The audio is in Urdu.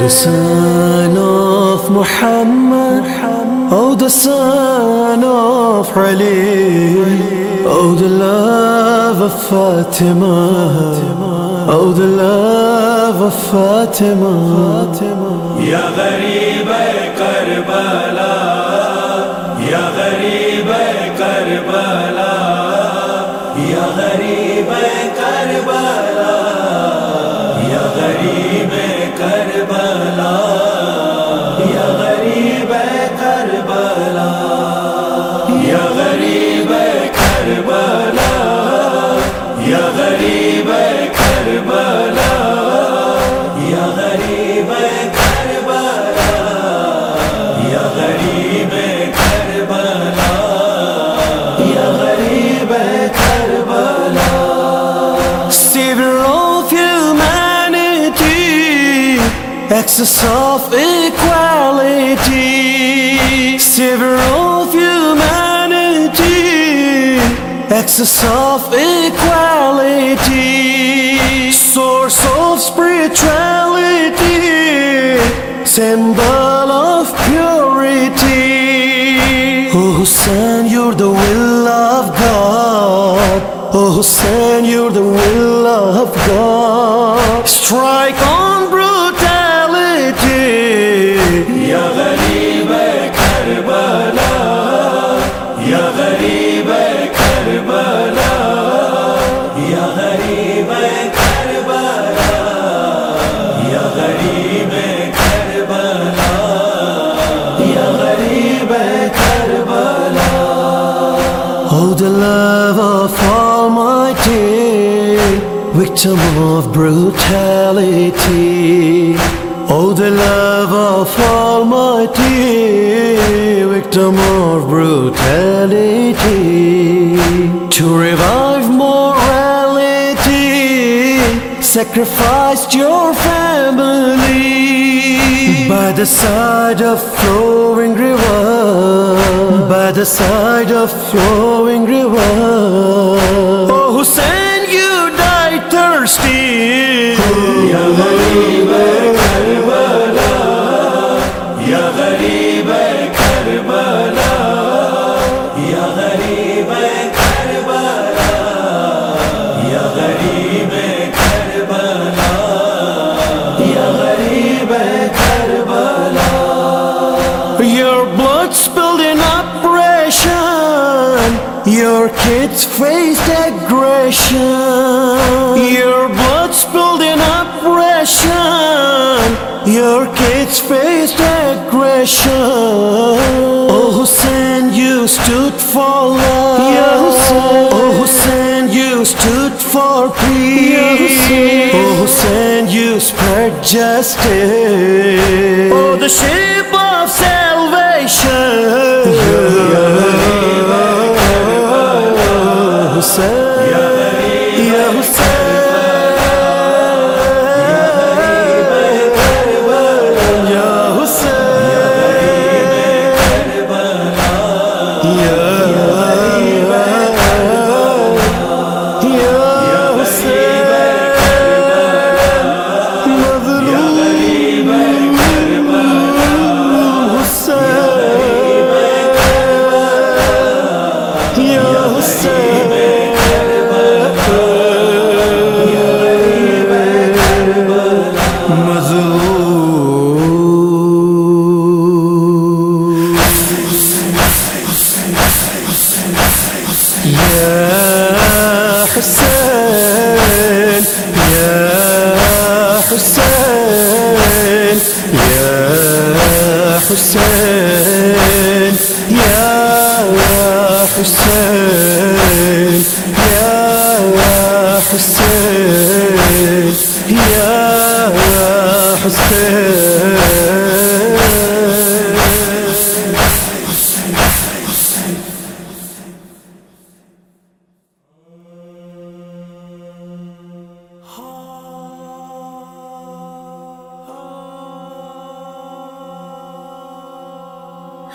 دسانہ محمد سفلی اودچ ماج ماں او دلہ وفا چھ ما جما یا ہری بربالا یا ہری برا یا کروالا کربلا کربلا یا یا غریب غریب سمبل آف پیورٹی او حسین یور دو لف گین یور دو لی تھی موری تھی مورکریفائلی وید ساڈنگ حسینٹ for Hussain you stood for پی حسین یو اسٹا سیل حسين يا حسين يا حسين يا حسين يا حسين يا حسين